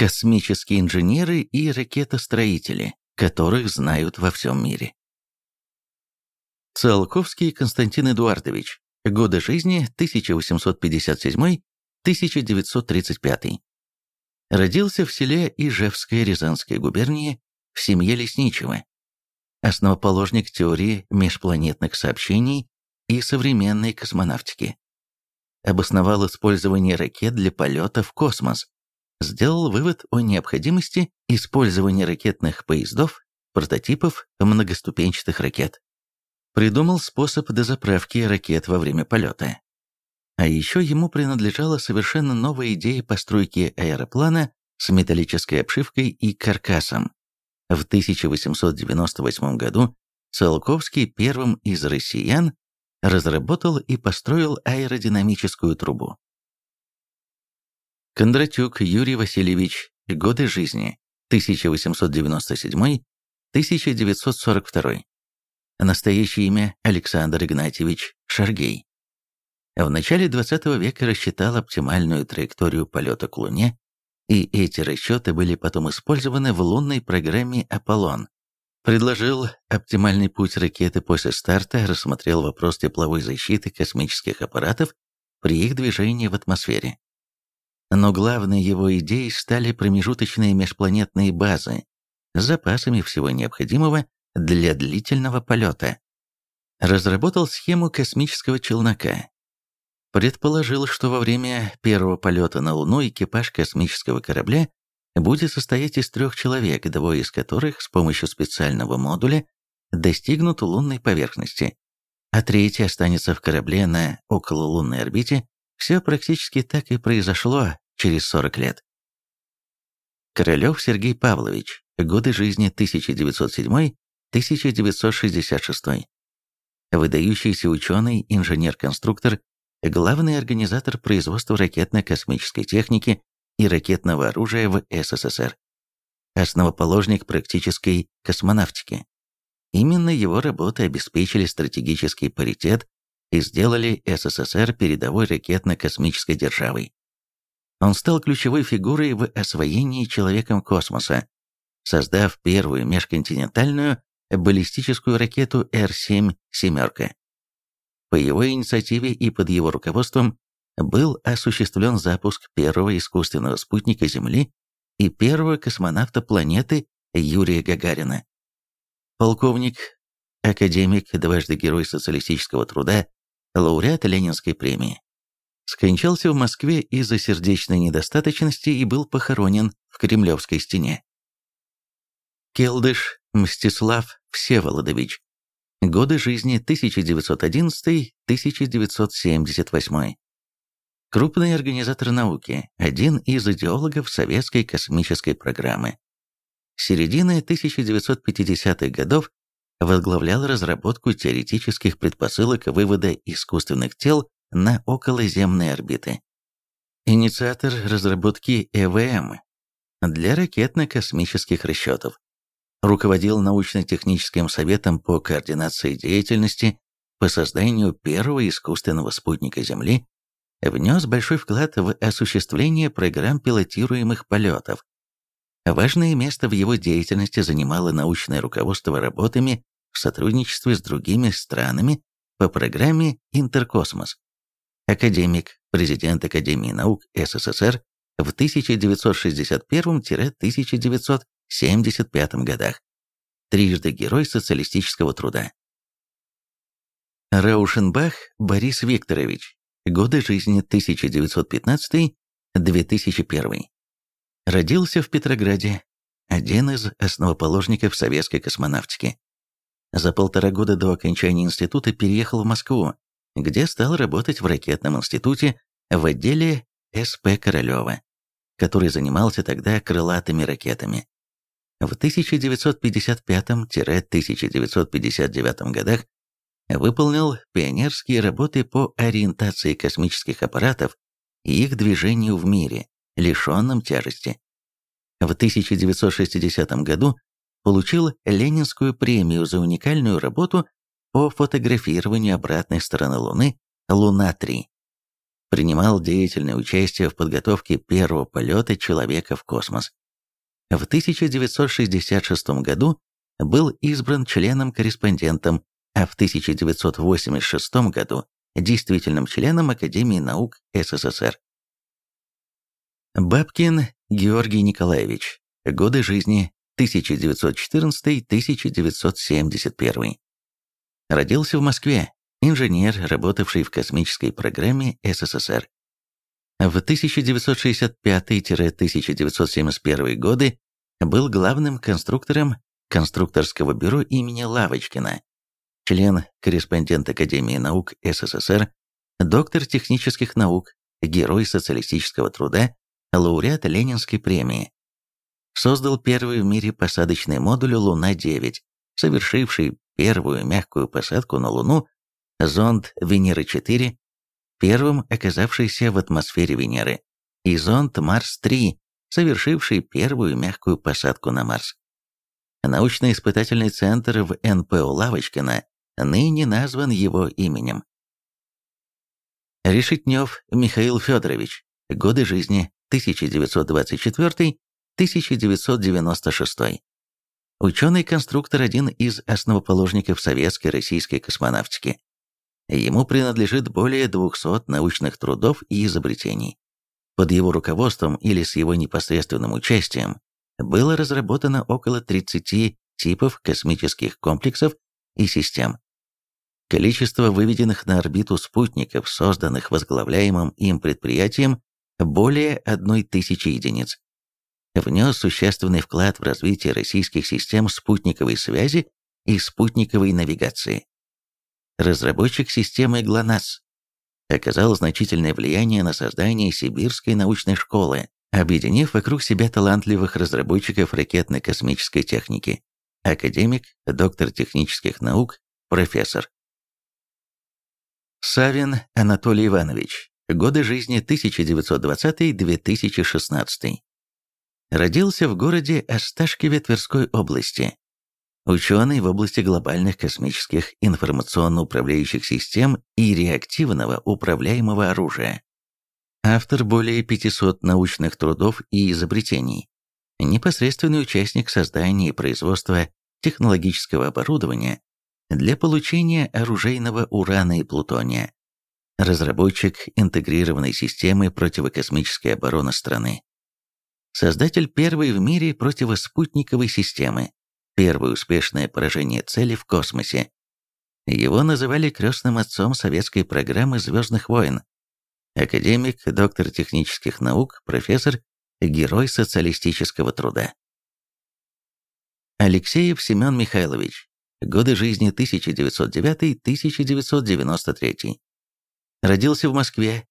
космические инженеры и ракетостроители, которых знают во всем мире. Циолковский Константин Эдуардович. Годы жизни 1857-1935. Родился в селе Ижевская Рязанской губернии в семье лесничего. Основоположник теории межпланетных сообщений и современной космонавтики. Обосновал использование ракет для полета в космос. Сделал вывод о необходимости использования ракетных поездов, прототипов многоступенчатых ракет. Придумал способ дозаправки ракет во время полета. А еще ему принадлежала совершенно новая идея постройки аэроплана с металлической обшивкой и каркасом. В 1898 году Циолковский первым из россиян разработал и построил аэродинамическую трубу. Кондратюк Юрий Васильевич. Годы жизни. 1897-1942. Настоящее имя Александр Игнатьевич Шаргей. В начале XX века рассчитал оптимальную траекторию полета к Луне, и эти расчеты были потом использованы в лунной программе «Аполлон». Предложил оптимальный путь ракеты после старта, рассмотрел вопрос тепловой защиты космических аппаратов при их движении в атмосфере. Но главной его идеей стали промежуточные межпланетные базы с запасами всего необходимого для длительного полета. Разработал схему космического челнока, предположил, что во время первого полета на Луну экипаж космического корабля будет состоять из трех человек, двое из которых с помощью специального модуля достигнут лунной поверхности, а третий останется в корабле на окололунной орбите. Все практически так и произошло через 40 лет. Королев Сергей Павлович. Годы жизни 1907-1966. Выдающийся ученый, инженер-конструктор, главный организатор производства ракетно-космической техники и ракетного оружия в СССР, основоположник практической космонавтики. Именно его работы обеспечили стратегический паритет и сделали СССР передовой ракетно-космической державой. Он стал ключевой фигурой в освоении человеком космоса, создав первую межконтинентальную баллистическую ракету Р-7 «семерка». По его инициативе и под его руководством был осуществлен запуск первого искусственного спутника Земли и первого космонавта планеты Юрия Гагарина. Полковник, академик, дважды Герой социалистического труда, лауреат Ленинской премии. Скончался в Москве из-за сердечной недостаточности и был похоронен в Кремлевской стене. Келдыш Мстислав Всеволодович Годы жизни 1911-1978. Крупный организатор науки, один из идеологов советской космической программы. Середины 1950-х годов возглавлял разработку теоретических предпосылок вывода искусственных тел на околоземные орбиты. Инициатор разработки ЭВМ для ракетно-космических расчетов руководил научно-техническим советом по координации деятельности по созданию первого искусственного спутника Земли, внес большой вклад в осуществление программ пилотируемых полетов. Важное место в его деятельности занимало научное руководство работами в сотрудничестве с другими странами по программе «Интеркосмос». Академик, президент Академии наук СССР в 1961-1965 1975 годах. Трижды Герой социалистического труда. Раушенбах Борис Викторович. Годы жизни 1915-2001. Родился в Петрограде. Один из основоположников советской космонавтики. За полтора года до окончания института переехал в Москву, где стал работать в ракетном институте в отделе СП Королева, который занимался тогда крылатыми ракетами. В 1955-1959 годах выполнил пионерские работы по ориентации космических аппаратов и их движению в мире, лишенном тяжести. В 1960 году получил Ленинскую премию за уникальную работу по фотографированию обратной стороны Луны «Луна-3». принимал деятельное участие в подготовке первого полета человека в космос. В 1966 году был избран членом-корреспондентом, а в 1986 году действительным членом Академии наук СССР. Бабкин Георгий Николаевич. Годы жизни 1914-1971. Родился в Москве, инженер, работавший в космической программе СССР. В 1965-1971 годы был главным конструктором конструкторского бюро имени Лавочкина, член-корреспондент Академии наук СССР, доктор технических наук, герой социалистического труда, лауреат Ленинской премии. Создал первый в мире посадочный модуль «Луна-9», совершивший первую мягкую посадку на Луну, зонд Венеры-4, первым оказавшийся в атмосфере Венеры, и зонд Марс-3, совершивший первую мягкую посадку на Марс. Научно-испытательный центр в НПО Лавочкина ныне назван его именем. Решетнев Михаил Федорович. Годы жизни 1924-1996. Ученый-конструктор, один из основоположников советской российской космонавтики. Ему принадлежит более 200 научных трудов и изобретений. Под его руководством или с его непосредственным участием было разработано около 30 типов космических комплексов и систем. Количество выведенных на орбиту спутников, созданных возглавляемым им предприятием, более одной тысячи единиц. Внес существенный вклад в развитие российских систем спутниковой связи и спутниковой навигации. Разработчик системы ГЛОНАСС оказал значительное влияние на создание Сибирской научной школы, объединив вокруг себя талантливых разработчиков ракетно-космической техники, академик, доктор технических наук, профессор. Савин Анатолий Иванович. Годы жизни 1920-2016. Родился в городе Осташкеве Тверской области. Ученый в области глобальных космических информационно-управляющих систем и реактивного управляемого оружия. Автор более 500 научных трудов и изобретений. Непосредственный участник создания и производства технологического оборудования для получения оружейного урана и плутония. Разработчик интегрированной системы противокосмической обороны страны. Создатель первой в мире противоспутниковой системы. Первое успешное поражение цели в космосе. Его называли крестным отцом советской программы «Звездных войн», академик, доктор технических наук, профессор, герой социалистического труда. Алексеев Семен Михайлович. Годы жизни 1909-1993. Родился в Москве.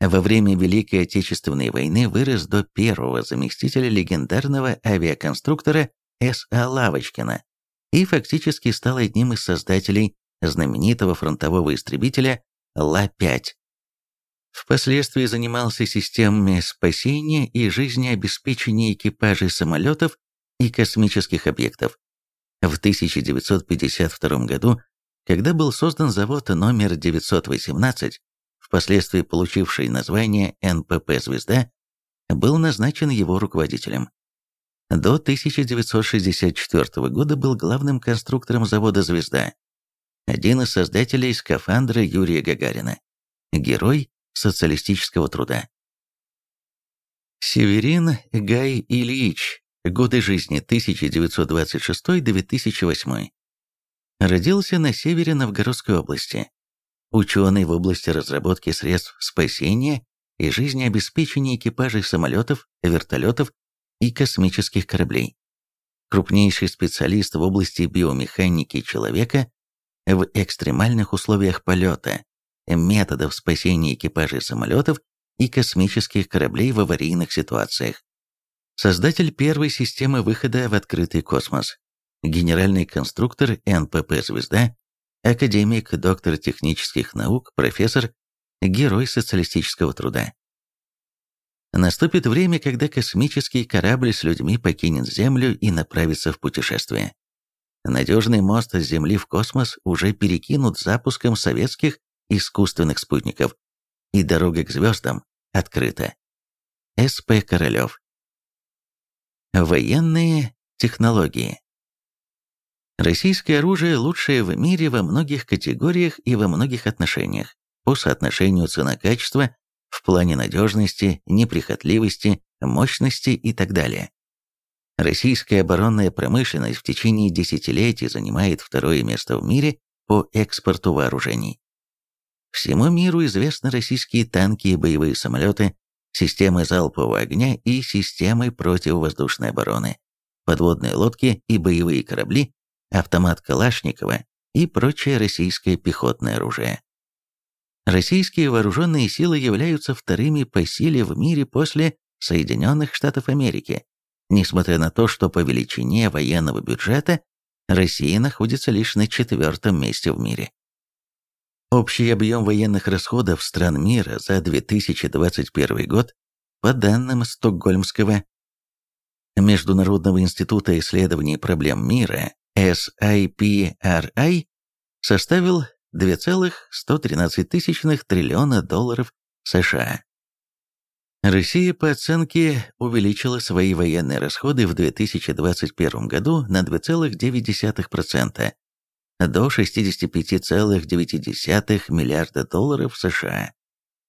Во время Великой Отечественной войны вырос до первого заместителя легендарного авиаконструктора С.А. Лавочкина и фактически стал одним из создателей знаменитого фронтового истребителя Ла-5. Впоследствии занимался системами спасения и жизнеобеспечения экипажей самолетов и космических объектов. В 1952 году, когда был создан завод номер 918, впоследствии получивший название НПП «Звезда», был назначен его руководителем. До 1964 года был главным конструктором завода «Звезда», один из создателей скафандра Юрия Гагарина, герой социалистического труда. Северин Гай Ильич. Годы жизни 1926-2008. Родился на севере Новгородской области. Ученый в области разработки средств спасения и жизнеобеспечения экипажей самолетов, вертолетов и космических кораблей. Крупнейший специалист в области биомеханики человека в экстремальных условиях полета, методов спасения экипажей самолетов и космических кораблей в аварийных ситуациях. Создатель первой системы выхода в открытый космос. Генеральный конструктор НПП «Звезда», академик, доктор технических наук, профессор, герой социалистического труда. Наступит время, когда космический корабль с людьми покинет Землю и направится в путешествие. Надежный мост с Земли в космос уже перекинут запуском советских искусственных спутников. и дорога к звездам открыта. С.П. Королев. Военные технологии. Российское оружие лучшее в мире во многих категориях и во многих отношениях. По соотношению цена-качество, в плане надежности, неприхотливости, мощности и так далее. Российская оборонная промышленность в течение десятилетий занимает второе место в мире по экспорту вооружений. Всему миру известны российские танки и боевые самолеты, системы залпового огня и системы противовоздушной обороны, подводные лодки и боевые корабли, автомат Калашникова и прочее российское пехотное оружие. Российские вооруженные силы являются вторыми по силе в мире после Соединенных Штатов Америки, несмотря на то, что по величине военного бюджета Россия находится лишь на четвертом месте в мире. Общий объем военных расходов стран мира за 2021 год, по данным Стокгольмского Международного института исследований проблем мира SIPRI, составил 2,113 триллиона долларов США. Россия по оценке увеличила свои военные расходы в 2021 году на 2,9% до 65,9 миллиарда долларов США.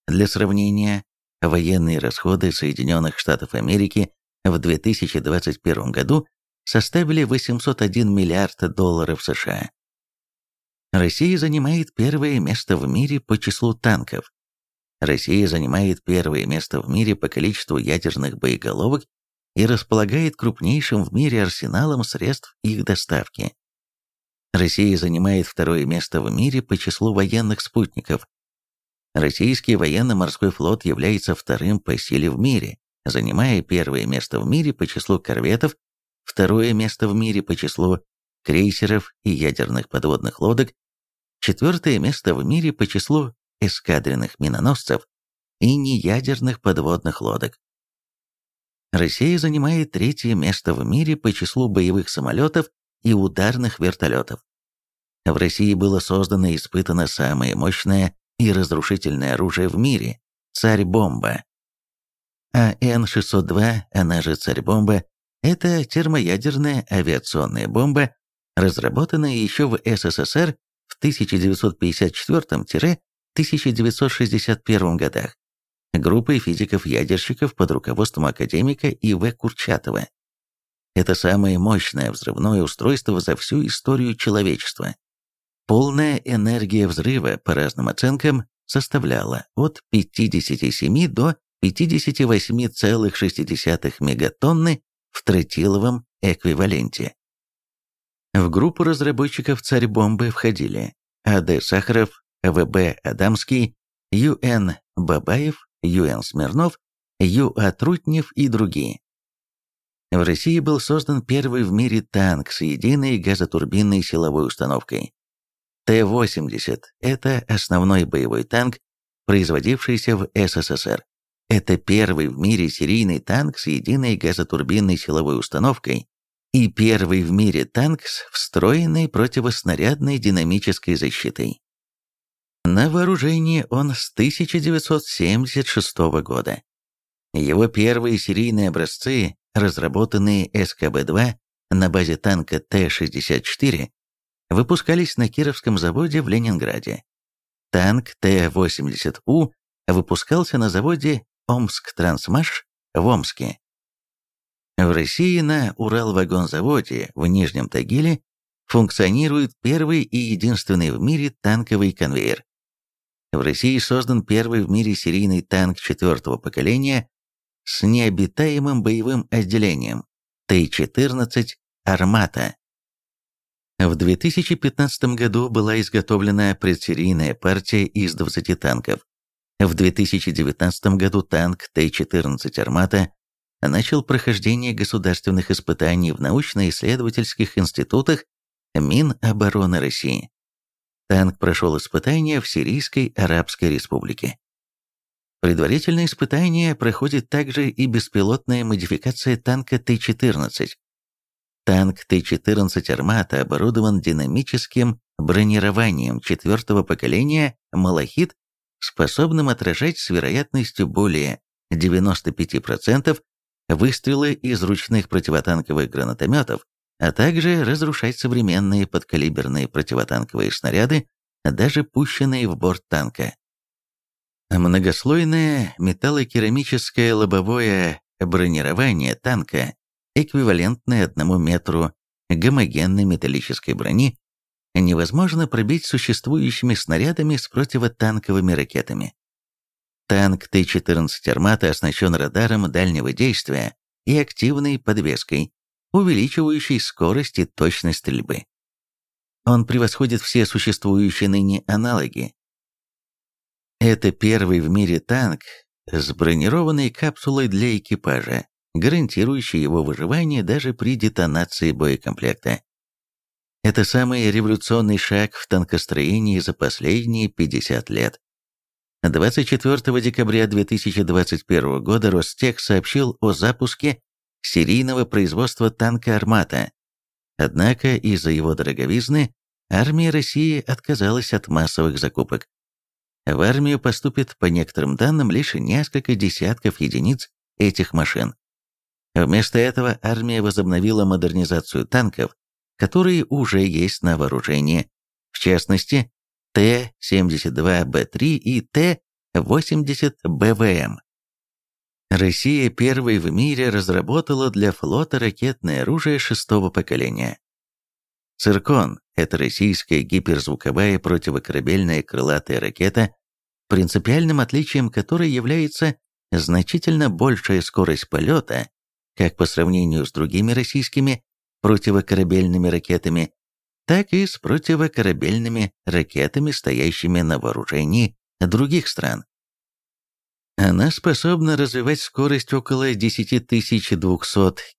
Для сравнения, военные расходы Соединенных Штатов Америки в 2021 году составили 801 миллиард долларов США. Россия занимает первое место в мире по числу танков. Россия занимает первое место в мире по количеству ядерных боеголовок и располагает крупнейшим в мире арсеналом средств их доставки. Россия занимает второе место в мире по числу военных спутников. Российский военно-морской флот является вторым по силе в мире, занимая первое место в мире по числу корветов, второе место в мире по числу крейсеров и ядерных подводных лодок, четвертое место в мире по числу эскадренных миноносцев и неядерных подводных лодок. Россия занимает третье место в мире по числу боевых самолетов и ударных вертолетов. В России было создано и испытано самое мощное и разрушительное оружие в мире – «Царь-бомба». А Н-602, она же «Царь-бомба», это термоядерная авиационная бомба, разработанная еще в СССР в 1954-1961 годах группой физиков-ядерщиков под руководством академика И.В. Курчатова. Это самое мощное взрывное устройство за всю историю человечества. Полная энергия взрыва, по разным оценкам, составляла от 57 до 58,6 мегатонны в тротиловом эквиваленте. В группу разработчиков «Царь-бомбы» входили А.Д. Сахаров, В.Б. Адамский, Ю.Н. Бабаев, Ю.Н. Смирнов, Ю.А. Трутнев и другие. В России был создан первый в мире танк с единой газотурбинной силовой установкой. Т-80 – это основной боевой танк, производившийся в СССР. Это первый в мире серийный танк с единой газотурбинной силовой установкой и первый в мире танк с встроенной противоснарядной динамической защитой. На вооружении он с 1976 года. Его первые серийные образцы, разработанные СКБ-2 на базе танка Т-64, выпускались на Кировском заводе в Ленинграде. Танк Т-80У выпускался на заводе Омск-Трансмаш в Омске. В России на Уралвагонзаводе в Нижнем Тагиле функционирует первый и единственный в мире танковый конвейер. В России создан первый в мире серийный танк четвертого поколения с необитаемым боевым отделением Т-14 «Армата». В 2015 году была изготовлена предсерийная партия из 20 танков. В 2019 году танк Т-14 «Армата» начал прохождение государственных испытаний в научно-исследовательских институтах Минобороны России. Танк прошел испытания в Сирийской Арабской Республике. Предварительное испытание проходит также и беспилотная модификация танка Т-14. Танк Т-14 «Армата» оборудован динамическим бронированием четвертого поколения «Малахит» способным отражать с вероятностью более 95% выстрелы из ручных противотанковых гранатометов, а также разрушать современные подкалиберные противотанковые снаряды, даже пущенные в борт танка. Многослойное металлокерамическое лобовое бронирование танка, эквивалентное одному метру гомогенной металлической брони, невозможно пробить существующими снарядами с противотанковыми ракетами. Танк Т-14 «Армата» оснащен радаром дальнего действия и активной подвеской, увеличивающей скорость и точность стрельбы. Он превосходит все существующие ныне аналоги. Это первый в мире танк с бронированной капсулой для экипажа, гарантирующий его выживание даже при детонации боекомплекта. Это самый революционный шаг в танкостроении за последние 50 лет. 24 декабря 2021 года Ростех сообщил о запуске серийного производства танка «Армата». Однако из-за его дороговизны армия России отказалась от массовых закупок. В армию поступит, по некоторым данным, лишь несколько десятков единиц этих машин. Вместо этого армия возобновила модернизацию танков, которые уже есть на вооружении, в частности, Т-72Б3 и Т-80БВМ. Россия первой в мире разработала для флота ракетное оружие шестого поколения. «Циркон» — это российская гиперзвуковая противокорабельная крылатая ракета, принципиальным отличием которой является значительно большая скорость полета, как по сравнению с другими российскими противокорабельными ракетами, так и с противокорабельными ракетами, стоящими на вооружении других стран. Она способна развивать скорость около 10200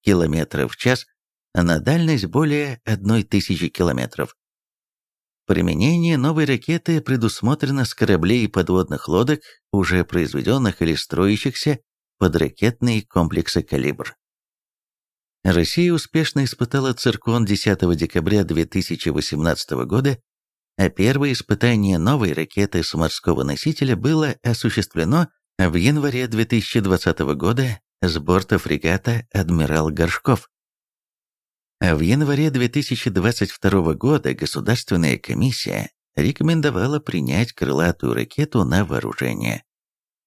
км в час, а на дальность более 1000 км. Применение новой ракеты предусмотрено с кораблей и подводных лодок, уже произведенных или строящихся под ракетные комплексы «Калибр». Россия успешно испытала «Циркон» 10 декабря 2018 года, а первое испытание новой ракеты с морского носителя было осуществлено в январе 2020 года с борта фрегата «Адмирал Горшков». В январе 2022 года Государственная комиссия рекомендовала принять крылатую ракету на вооружение.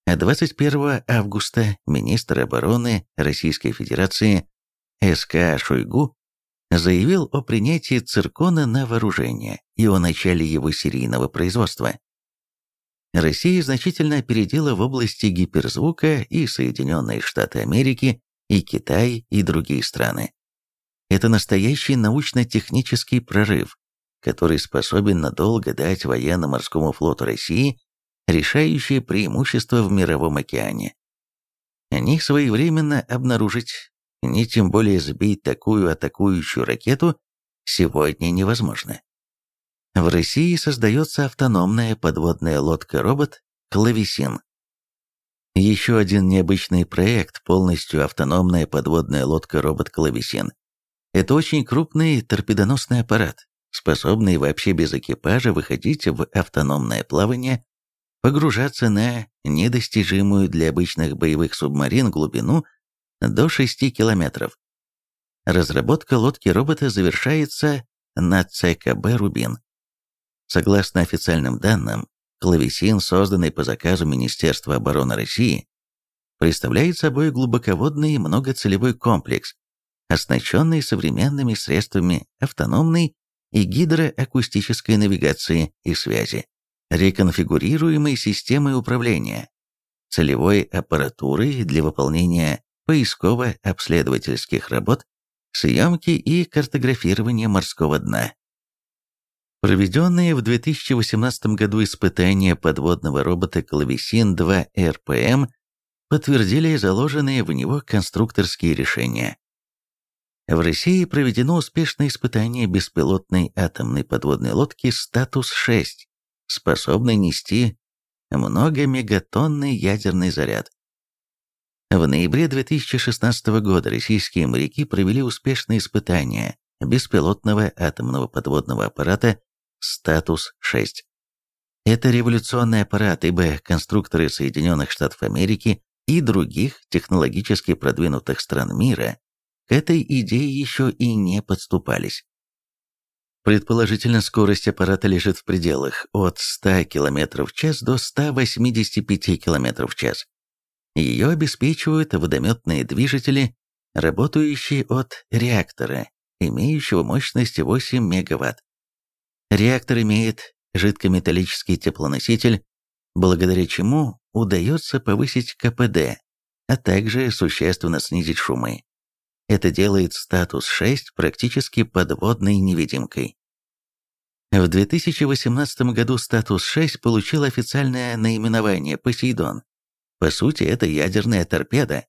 А 21 августа министр обороны Российской Федерации СК Шойгу заявил о принятии циркона на вооружение и о начале его серийного производства. Россия значительно опередила в области гиперзвука и Соединенные Штаты Америки, и Китай, и другие страны. Это настоящий научно-технический прорыв, который способен надолго дать военно-морскому флоту России решающее преимущество в мировом океане. Они своевременно обнаружить ни тем более сбить такую атакующую ракету сегодня невозможно. В России создается автономная подводная лодка-робот «Клавесин». Еще один необычный проект – полностью автономная подводная лодка-робот «Клавесин». Это очень крупный торпедоносный аппарат, способный вообще без экипажа выходить в автономное плавание, погружаться на недостижимую для обычных боевых субмарин глубину до 6 километров. Разработка лодки-робота завершается на ЦКБ «Рубин». Согласно официальным данным, клавесин, созданный по заказу Министерства обороны России, представляет собой глубоководный многоцелевой комплекс, оснащенный современными средствами автономной и гидроакустической навигации и связи, реконфигурируемой системой управления, целевой аппаратурой для выполнения поисково-обследовательских работ, съемки и картографирования морского дна. Проведенные в 2018 году испытания подводного робота «Клавесин-2 РПМ» подтвердили заложенные в него конструкторские решения. В России проведено успешное испытание беспилотной атомной подводной лодки «Статус-6», способной нести многомегатонный ядерный заряд. В ноябре 2016 года российские моряки провели успешные испытания беспилотного атомного подводного аппарата «Статус-6». Это революционный аппарат, ибо конструкторы Соединенных Штатов Америки и других технологически продвинутых стран мира к этой идее еще и не подступались. Предположительно, скорость аппарата лежит в пределах от 100 км в час до 185 км в час. Ее обеспечивают водометные движители, работающие от реактора, имеющего мощность 8 МВт. Реактор имеет жидкометаллический теплоноситель, благодаря чему удается повысить КПД, а также существенно снизить шумы. Это делает статус 6 практически подводной невидимкой. В 2018 году статус 6 получил официальное наименование «Посейдон». По сути, это ядерная торпеда.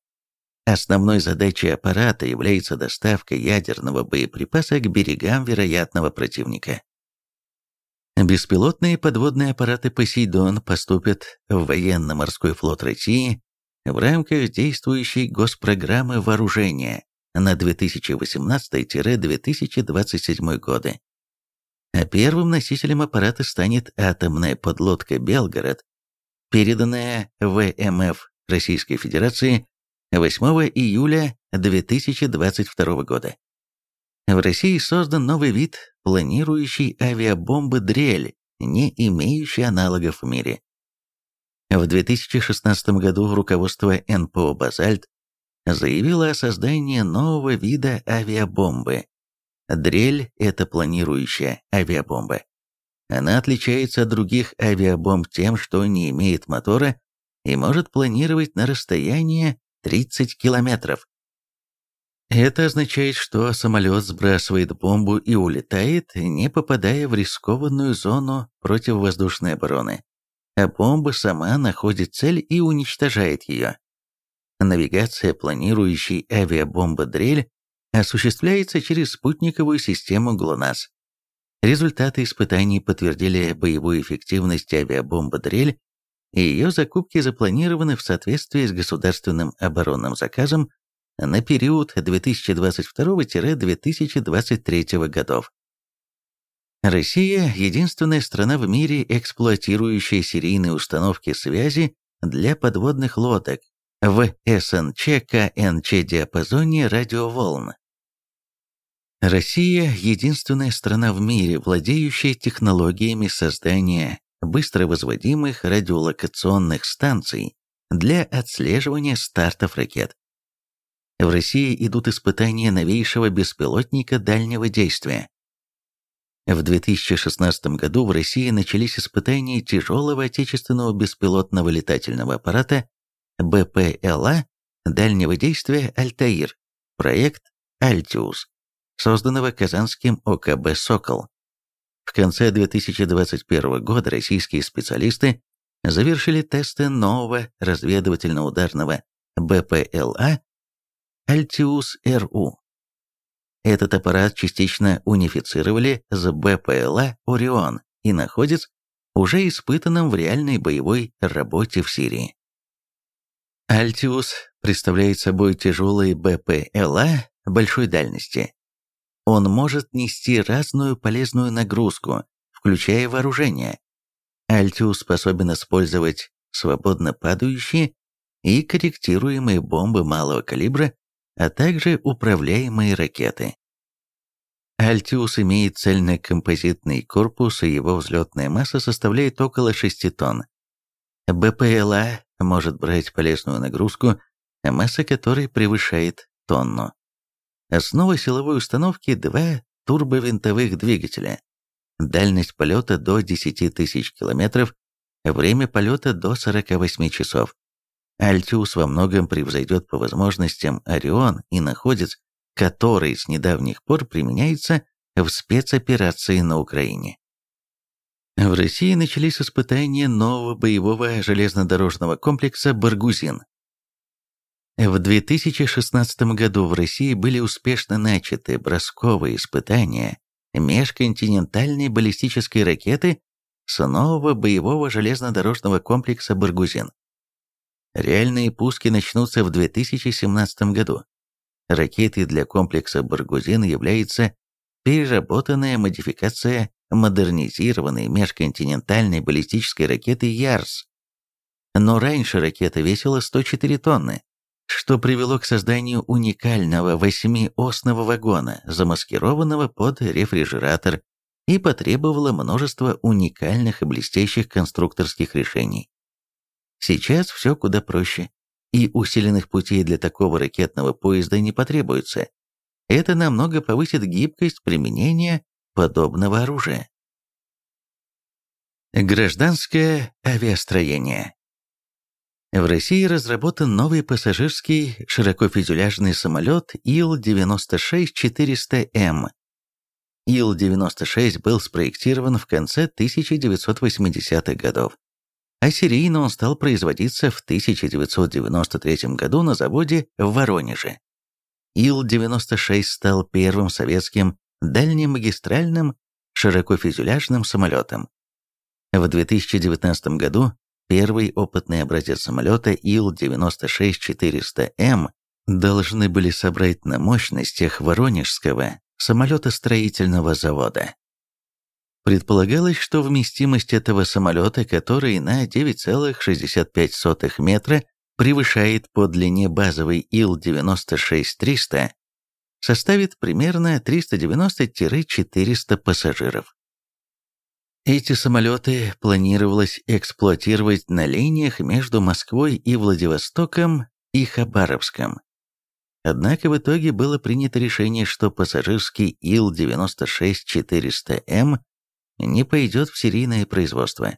Основной задачей аппарата является доставка ядерного боеприпаса к берегам вероятного противника. Беспилотные подводные аппараты «Посейдон» поступят в военно-морской флот России в рамках действующей госпрограммы вооружения на 2018-2027 годы. А первым носителем аппарата станет атомная подлодка «Белгород», переданная ВМФ Российской Федерации 8 июля 2022 года. В России создан новый вид планирующей авиабомбы «Дрель», не имеющий аналогов в мире. В 2016 году руководство НПО «Базальт» заявило о создании нового вида авиабомбы. «Дрель» — это планирующая авиабомба. Она отличается от других авиабомб тем, что не имеет мотора и может планировать на расстояние 30 километров. Это означает, что самолет сбрасывает бомбу и улетает, не попадая в рискованную зону противовоздушной обороны. А бомба сама находит цель и уничтожает ее. Навигация планирующей авиабомбы «Дрель» осуществляется через спутниковую систему ГЛОНАСС. Результаты испытаний подтвердили боевую эффективность авиабомбы «Дрель», и ее закупки запланированы в соответствии с государственным оборонным заказом на период 2022-2023 годов. Россия – единственная страна в мире, эксплуатирующая серийные установки связи для подводных лодок в СНЧ-КНЧ-диапазоне радиоволн. Россия – единственная страна в мире, владеющая технологиями создания быстровозводимых радиолокационных станций для отслеживания стартов ракет. В России идут испытания новейшего беспилотника дальнего действия. В 2016 году в России начались испытания тяжелого отечественного беспилотного летательного аппарата БПЛА дальнего действия «Альтаир», проект «Альтиус», созданного казанским ОКБ «Сокол». В конце 2021 года российские специалисты завершили тесты нового разведывательно-ударного БПЛА «Альтиус-РУ». Этот аппарат частично унифицировали с БПЛА «Орион» и находится уже испытанным в реальной боевой работе в Сирии. «Альтиус» представляет собой тяжелый БПЛА большой дальности. Он может нести разную полезную нагрузку, включая вооружение. «Альтиус» способен использовать свободно падающие и корректируемые бомбы малого калибра а также управляемые ракеты. Альтиус имеет цельнокомпозитный корпус, и его взлетная масса составляет около 6 тонн. БПЛА может брать полезную нагрузку, масса которой превышает тонну. Основа силовой установки – два турбовинтовых двигателя. Дальность полета до 10 тысяч километров, время полета до 48 часов. Альтиус во многом превзойдет по возможностям Орион и находится, который с недавних пор применяется в спецоперации на Украине. В России начались испытания нового боевого железнодорожного комплекса «Баргузин». В 2016 году в России были успешно начаты бросковые испытания межконтинентальной баллистической ракеты с нового боевого железнодорожного комплекса «Баргузин». Реальные пуски начнутся в 2017 году. Ракетой для комплекса «Баргузин» является переработанная модификация модернизированной межконтинентальной баллистической ракеты «Ярс». Но раньше ракета весила 104 тонны, что привело к созданию уникального восьмиосного вагона, замаскированного под рефрижератор, и потребовало множество уникальных и блестящих конструкторских решений. Сейчас все куда проще, и усиленных путей для такого ракетного поезда не потребуется. Это намного повысит гибкость применения подобного оружия. Гражданское авиастроение в России разработан новый пассажирский широкофюзеляжный самолет Ил-96-400М. Ил-96 был спроектирован в конце 1980-х годов, а серийно он стал производиться в 1993 году на заводе в Воронеже. Ил-96 стал первым советским дальнемагистральным широкофюзеляжным самолетом. В 2019 году Первый опытный образец самолета Ил-96-400М должны были собрать на мощностях Воронежского самолетостроительного завода. Предполагалось, что вместимость этого самолета, который на 9,65 метра превышает по длине базовый Ил-96-300, составит примерно 390-400 пассажиров. Эти самолеты планировалось эксплуатировать на линиях между Москвой и Владивостоком и Хабаровском. Однако в итоге было принято решение, что пассажирский Ил-96-400М не пойдет в серийное производство.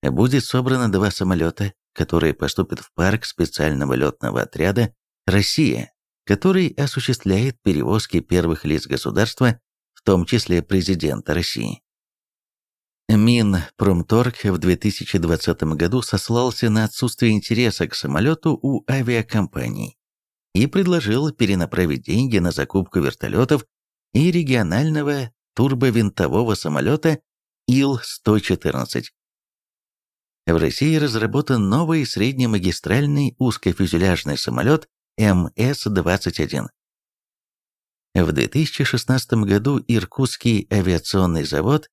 Будет собрано два самолета, которые поступят в парк специального летного отряда «Россия», который осуществляет перевозки первых лиц государства, в том числе президента России. Минпромторг в 2020 году сослался на отсутствие интереса к самолету у авиакомпаний и предложил перенаправить деньги на закупку вертолетов и регионального турбовинтового самолета Ил-114. В России разработан новый среднемагистральный узкофюзеляжный самолет МС-21. В 2016 году Иркутский авиационный завод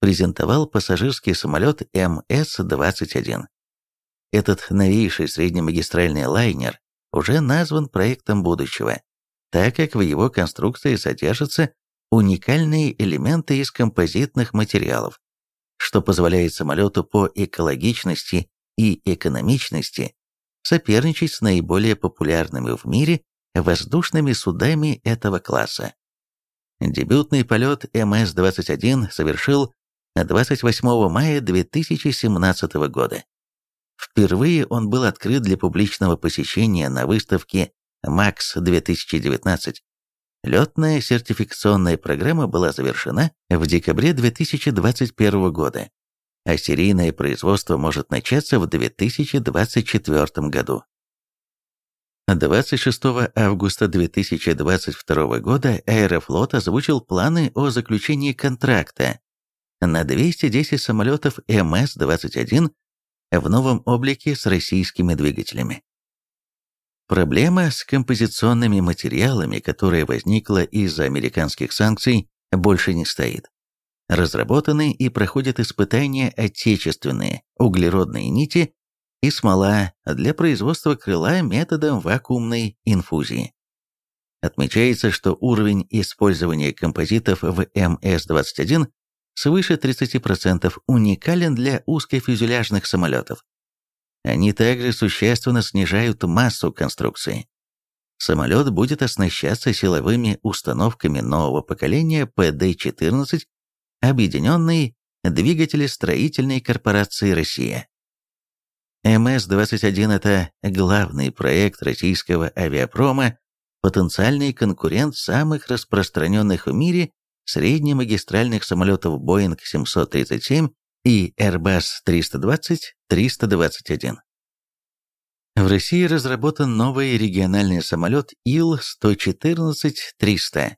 презентовал пассажирский самолет МС-21. Этот новейший среднемагистральный лайнер уже назван проектом будущего, так как в его конструкции содержатся уникальные элементы из композитных материалов, что позволяет самолету по экологичности и экономичности соперничать с наиболее популярными в мире воздушными судами этого класса. Дебютный полет МС-21 совершил 28 мая 2017 года. Впервые он был открыт для публичного посещения на выставке МАКС-2019. Летная сертификационная программа была завершена в декабре 2021 года, а серийное производство может начаться в 2024 году. 26 августа 2022 года Аэрофлот озвучил планы о заключении контракта на 210 самолетов МС-21 в новом облике с российскими двигателями. Проблема с композиционными материалами, которая возникла из-за американских санкций, больше не стоит. Разработаны и проходят испытания отечественные углеродные нити и смола для производства крыла методом вакуумной инфузии. Отмечается, что уровень использования композитов в МС-21 свыше 30% уникален для узкофюзеляжных самолетов. Они также существенно снижают массу конструкции. Самолет будет оснащаться силовыми установками нового поколения ПД-14, объединенной двигателестроительной корпорации «Россия». МС-21 – это главный проект российского авиапрома, потенциальный конкурент самых распространенных в мире среднемагистральных самолетов Boeing 737 и Airbus 320-321. В России разработан новый региональный самолет Ил-114-300.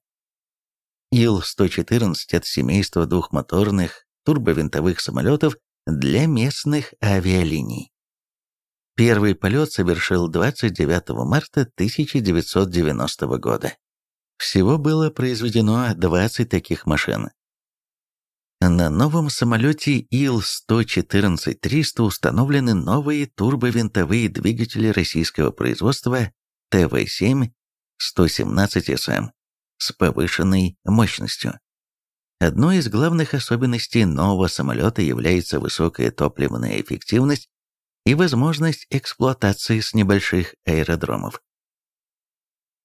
Ил-114 – это семейство двухмоторных турбовинтовых самолетов для местных авиалиний. Первый полет совершил 29 марта 1990 года. Всего было произведено 20 таких машин. На новом самолете Ил-114-300 установлены новые турбовинтовые двигатели российского производства ТВ-7 117СМ с повышенной мощностью. Одной из главных особенностей нового самолета является высокая топливная эффективность и возможность эксплуатации с небольших аэродромов.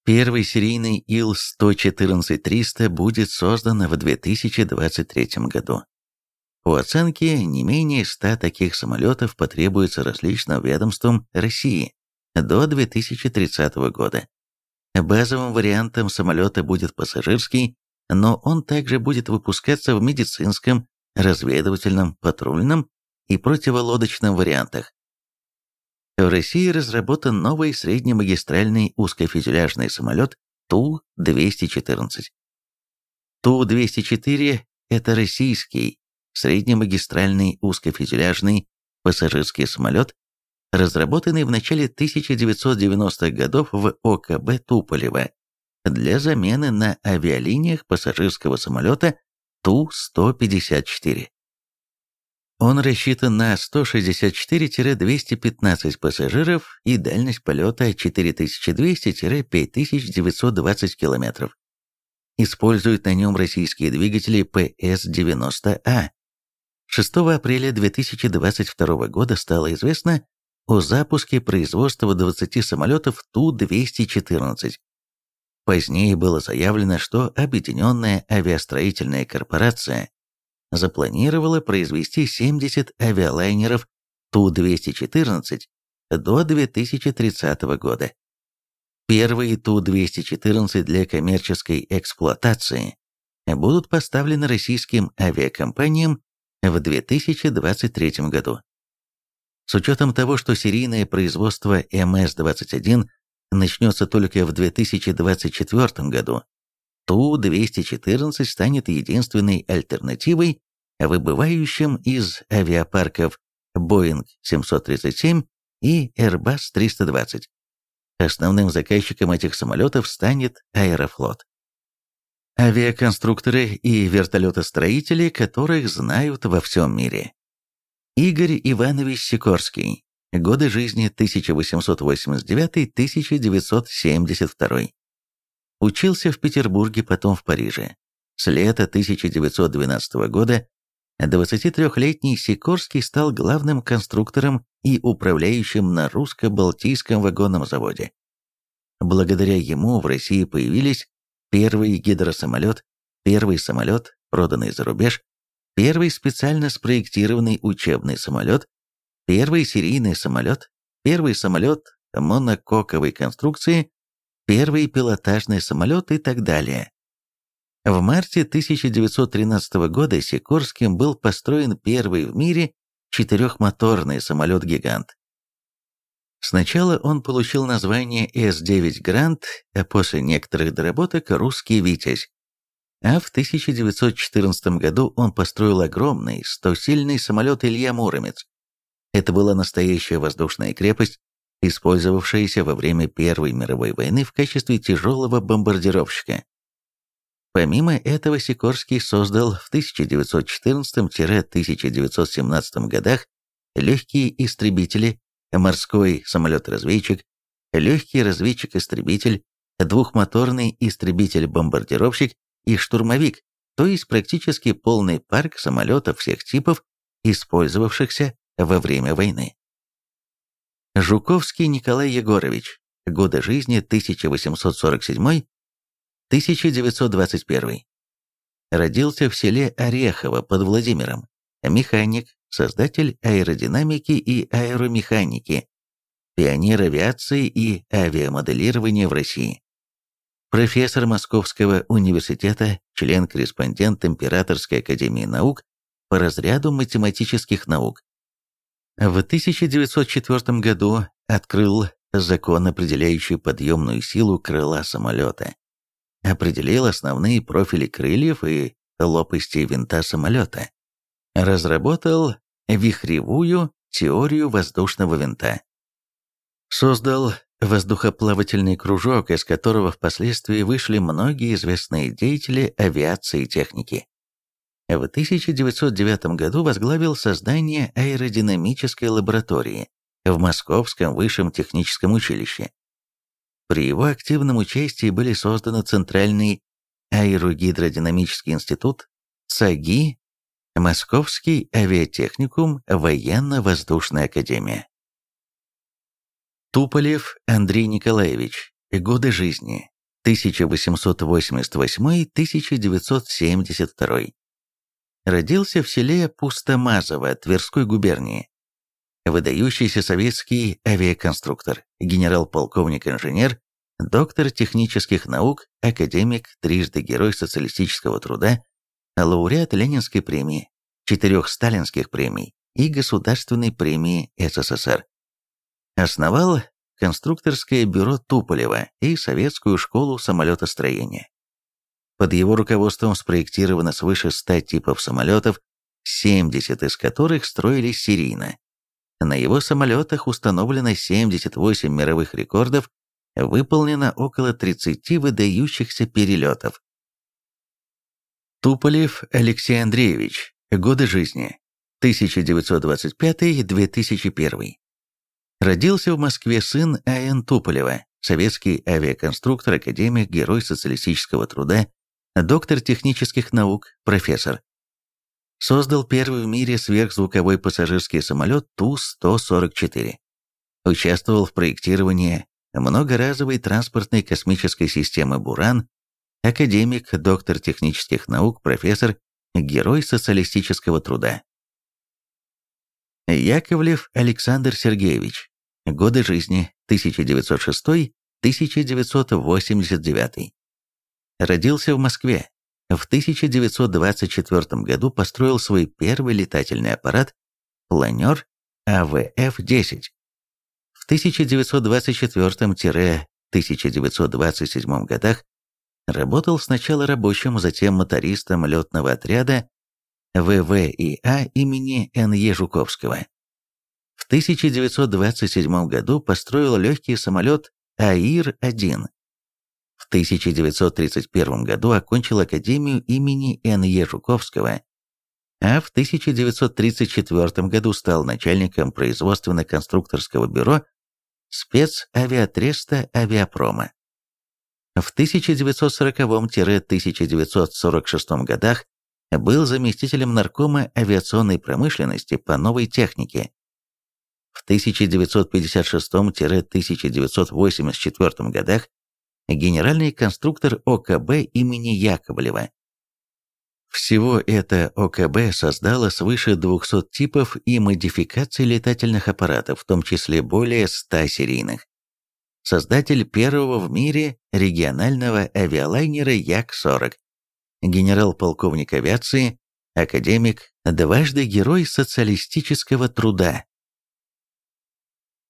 Первый серийный Ил-114-300 будет создан в 2023 году. По оценке, не менее 100 таких самолетов потребуется различным ведомствам России до 2030 года. Базовым вариантом самолета будет пассажирский, но он также будет выпускаться в медицинском, разведывательном, патрульном и противолодочном вариантах. В России разработан новый среднемагистральный узкофюзеляжный самолет Ту-214. Ту-204 – это российский среднемагистральный узкофюзеляжный пассажирский самолет, разработанный в начале 1990-х годов в ОКБ Туполева для замены на авиалиниях пассажирского самолета Ту-154. Он рассчитан на 164-215 пассажиров и дальность полета 4200-5920 км. Используют на нем российские двигатели ПС-90А. 6 апреля 2022 года стало известно о запуске производства 20 самолетов Ту-214. Позднее было заявлено, что Объединенная авиастроительная корпорация запланировала произвести 70 авиалайнеров Ту-214 до 2030 года. Первые Ту-214 для коммерческой эксплуатации будут поставлены российским авиакомпаниям в 2023 году. С учетом того, что серийное производство МС-21 начнется только в 2024 году, Ту-214 станет единственной альтернативой выбывающим из авиапарков Boeing 737 и Airbus 320. Основным заказчиком этих самолетов станет Аэрофлот. Авиаконструкторы и вертолетостроители, которых знают во всем мире. Игорь Иванович Сикорский. Годы жизни 1889-1972. Учился в Петербурге, потом в Париже. С лета 1912 года 23-летний Сикорский стал главным конструктором и управляющим на русско-балтийском вагонном заводе. Благодаря ему в России появились первый гидросамолет, первый самолет, проданный за рубеж, первый специально спроектированный учебный самолет, первый серийный самолет, первый самолет монококовой конструкции, первый пилотажный самолет и так далее. В марте 1913 года Сикорским был построен первый в мире четырехмоторный самолет-гигант. Сначала он получил название С-9 «Грант», а после некоторых доработок «Русский Витязь». А в 1914 году он построил огромный, стосильный самолет Илья Муромец. Это была настоящая воздушная крепость, использовавшаяся во время Первой мировой войны в качестве тяжелого бомбардировщика. Помимо этого Сикорский создал в 1914-1917 годах легкие истребители, морской самолет-разведчик, легкий разведчик-истребитель, двухмоторный истребитель-бомбардировщик и штурмовик, то есть практически полный парк самолетов всех типов, использовавшихся во время войны. Жуковский Николай Егорович, годы жизни 1847 1921. Родился в селе Орехово под Владимиром. Механик, создатель аэродинамики и аэромеханики, пионер авиации и авиамоделирования в России. Профессор Московского университета, член-корреспондент Императорской академии наук по разряду математических наук. В 1904 году открыл закон, определяющий подъемную силу крыла самолета определил основные профили крыльев и лопастей винта самолета. Разработал вихревую теорию воздушного винта. Создал воздухоплавательный кружок, из которого впоследствии вышли многие известные деятели авиации и техники. В 1909 году возглавил создание аэродинамической лаборатории в Московском высшем техническом училище. При его активном участии были созданы Центральный аэрогидродинамический институт, ЦАГИ, Московский авиатехникум, Военно-воздушная академия. Туполев Андрей Николаевич. Годы жизни. 1888-1972. Родился в селе Пустомазово Тверской губернии. Выдающийся советский авиаконструктор, генерал-полковник-инженер, доктор технических наук, академик, трижды Герой социалистического труда, лауреат Ленинской премии, четырех сталинских премий и Государственной премии СССР. Основал конструкторское бюро Туполева и советскую школу самолетостроения. Под его руководством спроектировано свыше 100 типов самолетов, 70 из которых строились серийно. На его самолетах установлено 78 мировых рекордов, выполнено около 30 выдающихся перелетов. Туполев Алексей Андреевич. Годы жизни. 1925-2001. Родился в Москве сын А.Н. Туполева, советский авиаконструктор, академик, герой социалистического труда, доктор технических наук, профессор. Создал первый в мире сверхзвуковой пассажирский самолет Ту-144. Участвовал в проектировании многоразовой транспортной космической системы «Буран», академик, доктор технических наук, профессор, герой социалистического труда. Яковлев Александр Сергеевич. Годы жизни 1906-1989. Родился в Москве. В 1924 году построил свой первый летательный аппарат «Планер АВФ-10». В 1924-1927 годах работал сначала рабочим, затем мотористом летного отряда ВВИА имени Н.Е. Жуковского. В 1927 году построил легкий самолет АИР-1. В 1931 году окончил Академию имени Н.Е. Жуковского, а в 1934 году стал начальником производственно-конструкторского бюро спецавиатреста авиапрома. В 1940-1946 годах был заместителем наркома авиационной промышленности по новой технике. В 1956-1984 годах генеральный конструктор ОКБ имени Яковлева. Всего это ОКБ создало свыше 200 типов и модификаций летательных аппаратов, в том числе более 100 серийных. Создатель первого в мире регионального авиалайнера Як-40, генерал-полковник авиации, академик, дважды герой социалистического труда.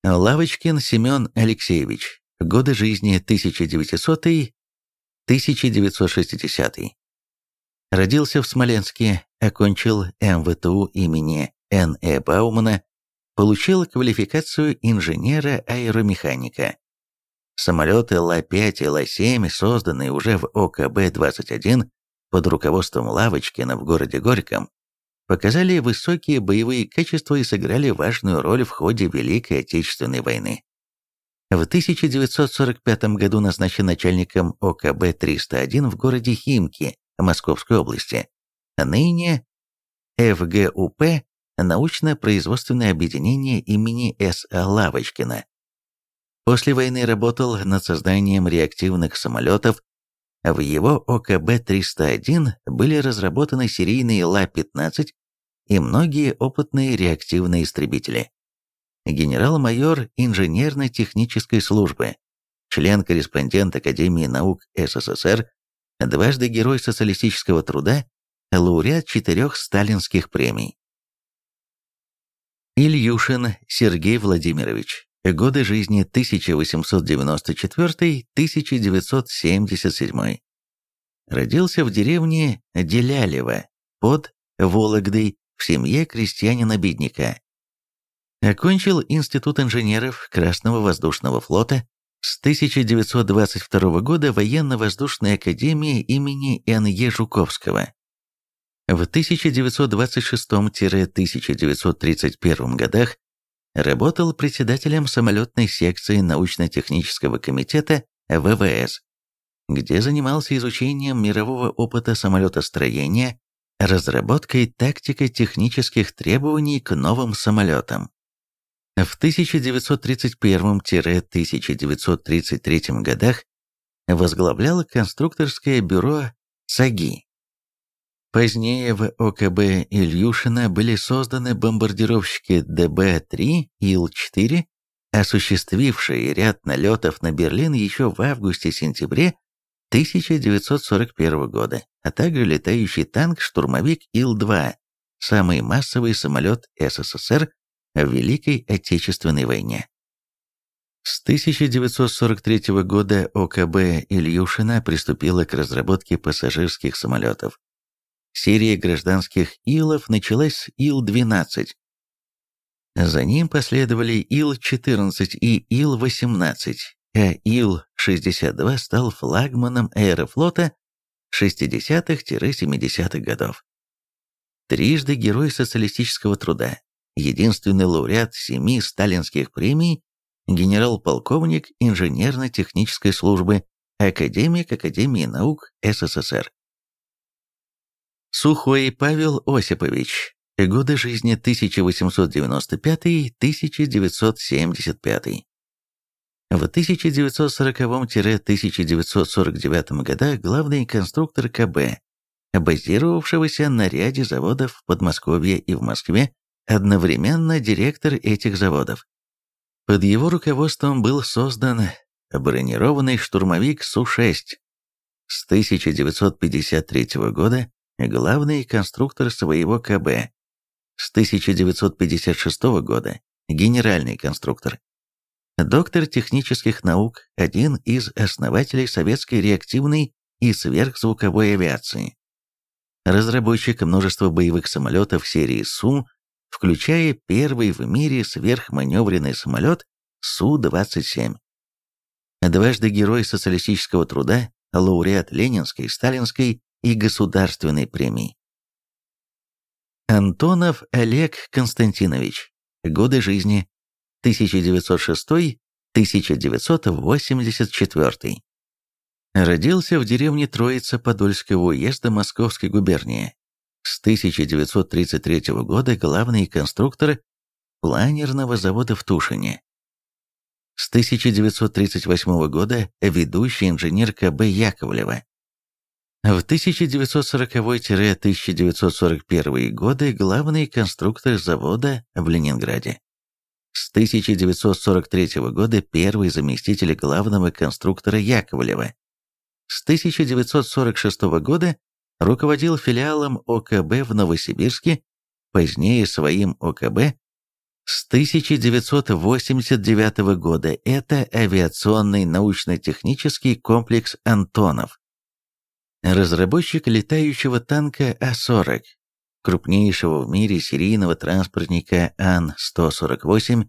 Лавочкин Семен Алексеевич. Годы жизни 1900-1960. Родился в Смоленске, окончил МВТУ имени Н.Э. Баумана, получил квалификацию инженера-аэромеханика. Самолеты Ла-5 и Ла-7, созданные уже в ОКБ-21, под руководством Лавочкина в городе Горьком показали высокие боевые качества и сыграли важную роль в ходе Великой Отечественной войны. В 1945 году назначен начальником ОКБ-301 в городе Химки Московской области. Ныне ФГУП научно-производственное объединение имени С.А. Лавочкина. После войны работал над созданием реактивных самолетов в его ОКБ-301 были разработаны серийные Ла-15 и многие опытные реактивные истребители. Генерал-майор инженерно-технической службы, член-корреспондент Академии наук СССР, дважды Герой социалистического труда, лауреат четырех сталинских премий. Ильюшин Сергей Владимирович. Годы жизни 1894-1977. Родился в деревне Делялево под Вологдой в семье крестьянина-бедняка. Окончил Институт инженеров Красного воздушного флота с 1922 года Военно-воздушной академии имени Н.Е. Жуковского. В 1926-1931 годах работал председателем самолетной секции научно-технического комитета ВВС, где занимался изучением мирового опыта самолетостроения, разработкой тактико-технических требований к новым самолетам. В 1931-1933 годах возглавлял конструкторское бюро САГИ. Позднее в ОКБ Ильюшина были созданы бомбардировщики ДБ-3 и Ил-4, осуществившие ряд налетов на Берлин еще в августе-сентябре 1941 года, а также летающий танк-штурмовик Ил-2, самый массовый самолет СССР в Великой Отечественной войне. С 1943 года ОКБ Ильюшина приступила к разработке пассажирских самолетов. Серия гражданских Илов началась с Ил-12. За ним последовали Ил-14 и Ил-18, а Ил-62 стал флагманом аэрофлота 60-70-х годов. Трижды Герой социалистического труда, единственный лауреат семи сталинских премий, генерал-полковник инженерно-технической службы, академик Академии наук СССР. Сухой Павел Осипович. Годы жизни 1895-1975. В 1940-1949 годах главный конструктор КБ, базировавшегося на ряде заводов в Подмосковье и в Москве, одновременно директор этих заводов. Под его руководством был создан бронированный штурмовик Су-6. С 1953 года главный конструктор своего КБ. С 1956 года генеральный конструктор доктор технических наук, один из основателей советской реактивной и сверхзвуковой авиации. Разработчик множества боевых самолетов серии Су, включая первый в мире сверхманевренный самолет Су-27. Дважды герой социалистического труда, лауреат Ленинской, Сталинской и Государственной премий. Антонов Олег Константинович. Годы жизни 1906-1984. Родился в деревне Троица Подольского уезда Московской губернии. С 1933 года главный конструктор планерного завода в Тушине. С 1938 года ведущий инженер КБ Яковлева. В 1940-1941 годы главный конструктор завода в Ленинграде. С 1943 года первый заместитель главного конструктора Яковлева. С 1946 года руководил филиалом ОКБ в Новосибирске, позднее своим ОКБ. С 1989 года это авиационный научно-технический комплекс «Антонов». Разработчик летающего танка А-40, крупнейшего в мире серийного транспортника Ан-148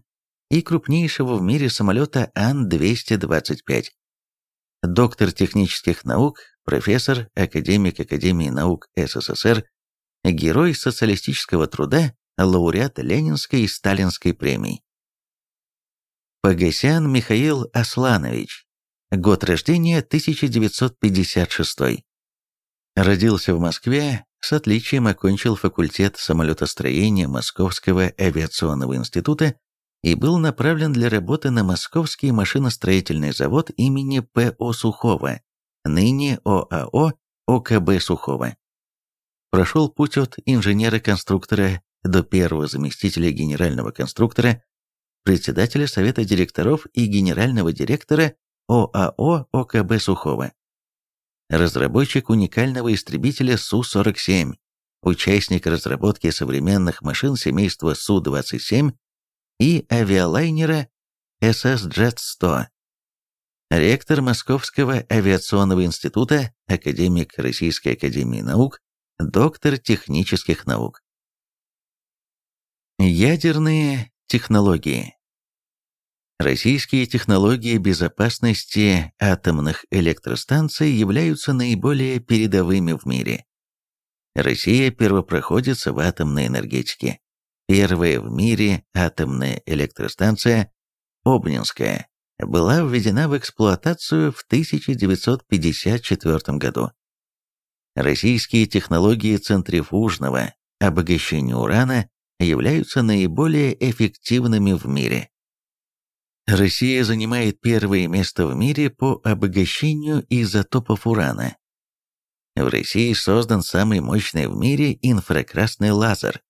и крупнейшего в мире самолета Ан-225. Доктор технических наук, профессор, академик Академии наук СССР, герой социалистического труда, лауреат Ленинской и Сталинской премий. Погосян Михаил Асланович. Год рождения 1956. Родился в Москве, с отличием окончил факультет самолетостроения Московского авиационного института и был направлен для работы на Московский машиностроительный завод имени П.О. Сухого, ныне ОАО ОКБ Сухого. Прошел путь от инженера-конструктора до первого заместителя генерального конструктора, председателя совета директоров и генерального директора ОАО ОКБ Сухого разработчик уникального истребителя Су-47, участник разработки современных машин семейства Су-27 и авиалайнера СС-Джет-100. Ректор Московского авиационного института, академик Российской академии наук, доктор технических наук. Ядерные технологии Российские технологии безопасности атомных электростанций являются наиболее передовыми в мире. Россия первопроходится в атомной энергетике. Первая в мире атомная электростанция Обнинская была введена в эксплуатацию в 1954 году. Российские технологии центрифужного обогащения урана являются наиболее эффективными в мире. Россия занимает первое место в мире по обогащению изотопов урана. В России создан самый мощный в мире инфракрасный лазер.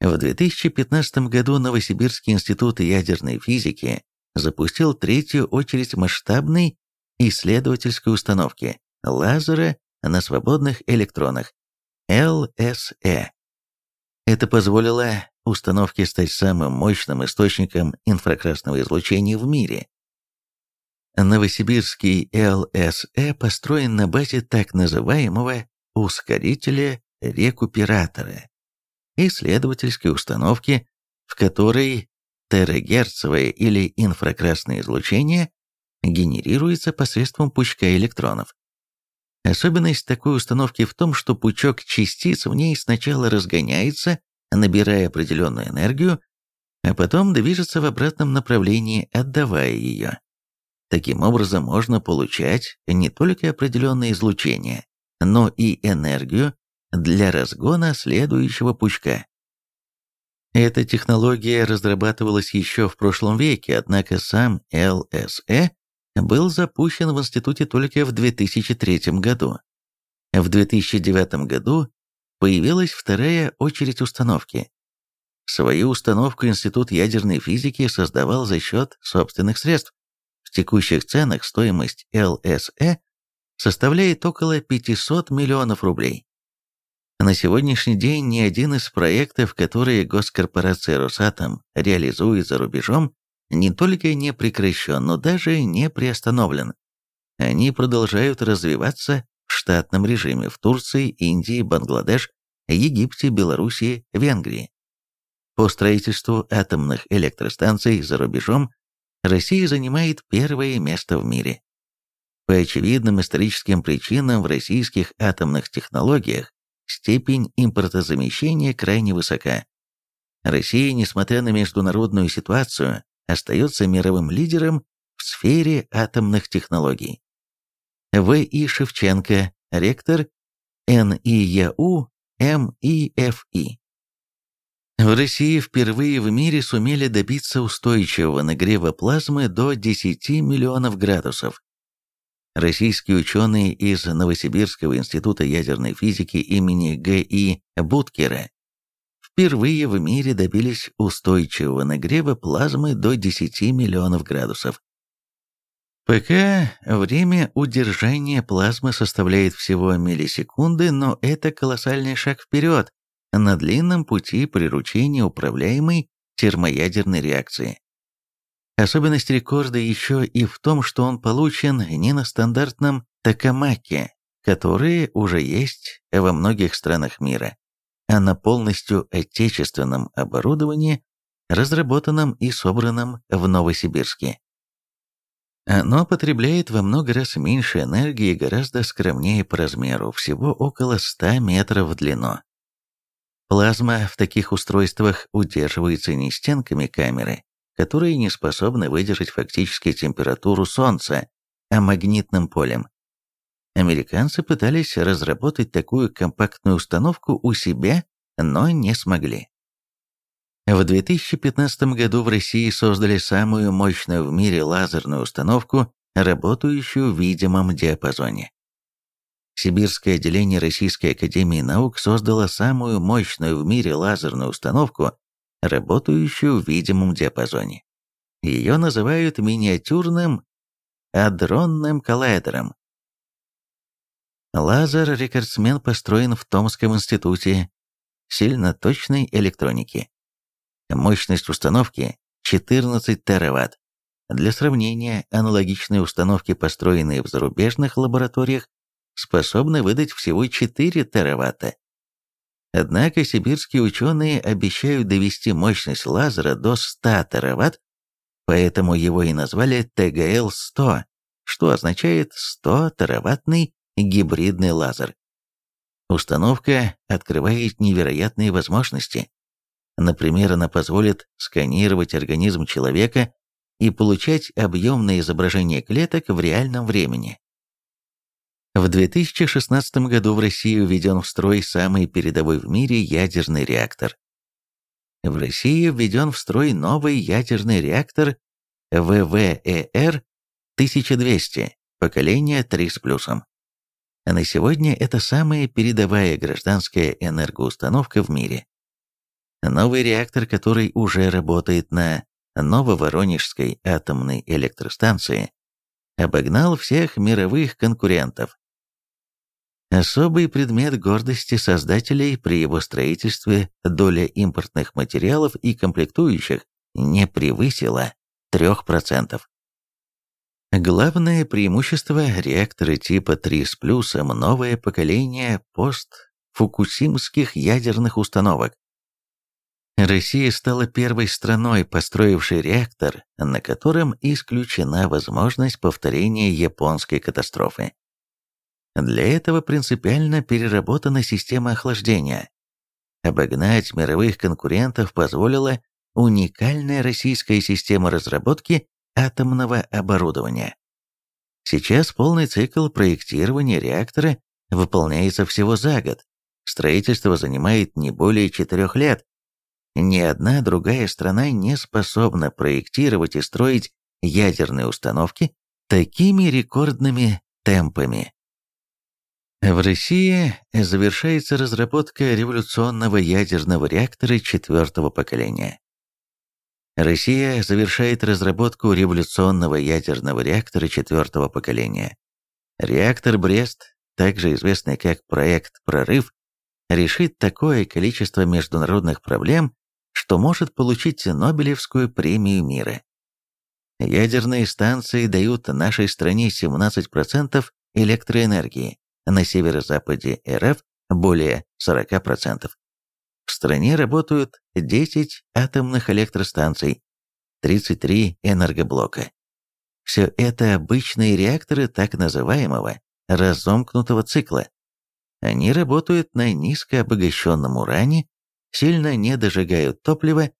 В 2015 году Новосибирский институт ядерной физики запустил третью очередь масштабной исследовательской установки лазера на свободных электронах ЛСЭ. Это позволило установке стать самым мощным источником инфракрасного излучения в мире. Новосибирский ЛСЭ построен на базе так называемого ускорителя-рекуператора, исследовательской установки, в которой терагерцовое или инфракрасное излучение генерируется посредством пучка электронов. Особенность такой установки в том, что пучок частиц в ней сначала разгоняется, набирая определенную энергию, а потом движется в обратном направлении, отдавая ее. Таким образом можно получать не только определенное излучение, но и энергию для разгона следующего пучка. Эта технология разрабатывалась еще в прошлом веке, однако сам ЛСЭ был запущен в институте только в 2003 году. В 2009 году появилась вторая очередь установки. Свою установку Институт ядерной физики создавал за счет собственных средств. В текущих ценах стоимость ЛСЭ составляет около 500 миллионов рублей. На сегодняшний день ни один из проектов, которые госкорпорация «Росатом» реализует за рубежом, не только не прекращен, но даже не приостановлен. Они продолжают развиваться в штатном режиме в Турции, Индии, Бангладеш, Египте, Белоруссии, Венгрии. По строительству атомных электростанций за рубежом Россия занимает первое место в мире. По очевидным историческим причинам в российских атомных технологиях степень импортозамещения крайне высока. Россия, несмотря на международную ситуацию, остается мировым лидером в сфере атомных технологий. В. И. Шевченко, ректор НИЯУ МИФИ. В России впервые в мире сумели добиться устойчивого нагрева плазмы до 10 миллионов градусов. Российские ученые из Новосибирского института ядерной физики имени Г.И. Буткера впервые в мире добились устойчивого нагрева плазмы до 10 миллионов градусов. Пока время удержания плазмы составляет всего миллисекунды, но это колоссальный шаг вперед на длинном пути приручения управляемой термоядерной реакции. Особенность рекорда еще и в том, что он получен не на стандартном токамаке, которые уже есть во многих странах мира, а на полностью отечественном оборудовании, разработанном и собранном в Новосибирске. Оно потребляет во много раз меньше энергии и гораздо скромнее по размеру, всего около 100 метров в длину. Плазма в таких устройствах удерживается не стенками камеры, которые не способны выдержать фактически температуру Солнца, а магнитным полем. Американцы пытались разработать такую компактную установку у себя, но не смогли. В 2015 году в России создали самую мощную в мире лазерную установку, работающую в видимом диапазоне. Сибирское отделение Российской Академии Наук создало самую мощную в мире лазерную установку, работающую в видимом диапазоне. Ее называют миниатюрным адронным коллайдером. Лазер-рекордсмен построен в Томском институте сильноточной электроники. Мощность установки 14 тераватт. Для сравнения, аналогичные установки, построенные в зарубежных лабораториях, способны выдать всего 4 тераватта. Однако сибирские ученые обещают довести мощность лазера до 100 тераватт, поэтому его и назвали ТГЛ-100, что означает 100 тераваттный гибридный лазер. Установка открывает невероятные возможности. Например, она позволит сканировать организм человека и получать объемное изображение клеток в реальном времени. В 2016 году в России введен в строй самый передовой в мире ядерный реактор. В России введен в строй новый ядерный реактор ВВЭР-1200, поколение 3 с плюсом. На сегодня это самая передовая гражданская энергоустановка в мире. Новый реактор, который уже работает на Нововоронежской атомной электростанции, обогнал всех мировых конкурентов. Особый предмет гордости создателей при его строительстве доля импортных материалов и комплектующих не превысила 3%. Главное преимущество – реакторы типа 3 с плюсом новое поколение постфукусимских ядерных установок. Россия стала первой страной, построившей реактор, на котором исключена возможность повторения японской катастрофы. Для этого принципиально переработана система охлаждения. Обогнать мировых конкурентов позволила уникальная российская система разработки атомного оборудования. Сейчас полный цикл проектирования реактора выполняется всего за год. Строительство занимает не более четырех лет. Ни одна другая страна не способна проектировать и строить ядерные установки такими рекордными темпами. В России завершается разработка революционного ядерного реактора четвертого поколения. Россия завершает разработку революционного ядерного реактора четвертого поколения. Реактор Брест, также известный как проект «Прорыв», решит такое количество международных проблем, что может получить Нобелевскую премию мира. Ядерные станции дают нашей стране 17% электроэнергии, на северо-западе РФ более 40%. В стране работают 10 атомных электростанций, 33 энергоблока. Все это обычные реакторы так называемого разомкнутого цикла. Они работают на низкообогащенном уране, сильно не дожигают топливо,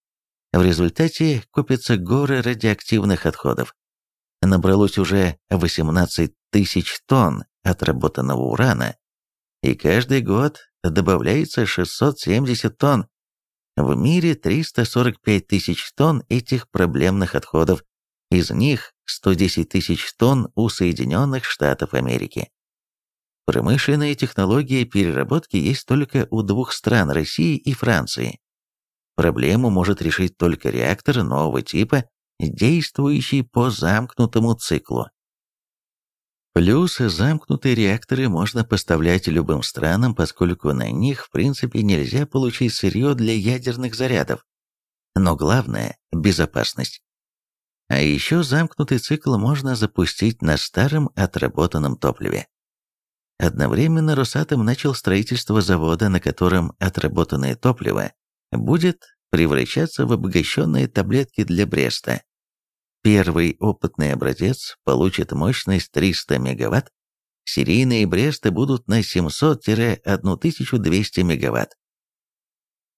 в результате копятся горы радиоактивных отходов. Набралось уже 18 тысяч тонн отработанного урана, и каждый год добавляется 670 тонн. В мире 345 тысяч тонн этих проблемных отходов, из них 110 тысяч тонн у Соединенных Штатов Америки. Промышленные технологии переработки есть только у двух стран России и Франции. Проблему может решить только реактор нового типа, действующий по замкнутому циклу. Плюс замкнутые реакторы можно поставлять любым странам, поскольку на них в принципе нельзя получить сырье для ядерных зарядов. Но главное – безопасность. А еще замкнутый цикл можно запустить на старом отработанном топливе. Одновременно Росатом начал строительство завода, на котором отработанное топливо будет превращаться в обогащенные таблетки для Бреста. Первый опытный образец получит мощность 300 МВт, серийные Бресты будут на 700-1200 МВт.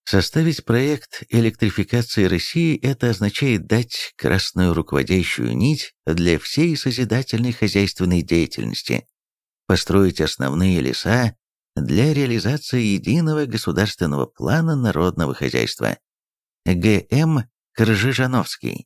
Составить проект электрификации России – это означает дать красную руководящую нить для всей созидательной хозяйственной деятельности, построить основные леса для реализации единого государственного плана народного хозяйства. Г.М. Кржижановский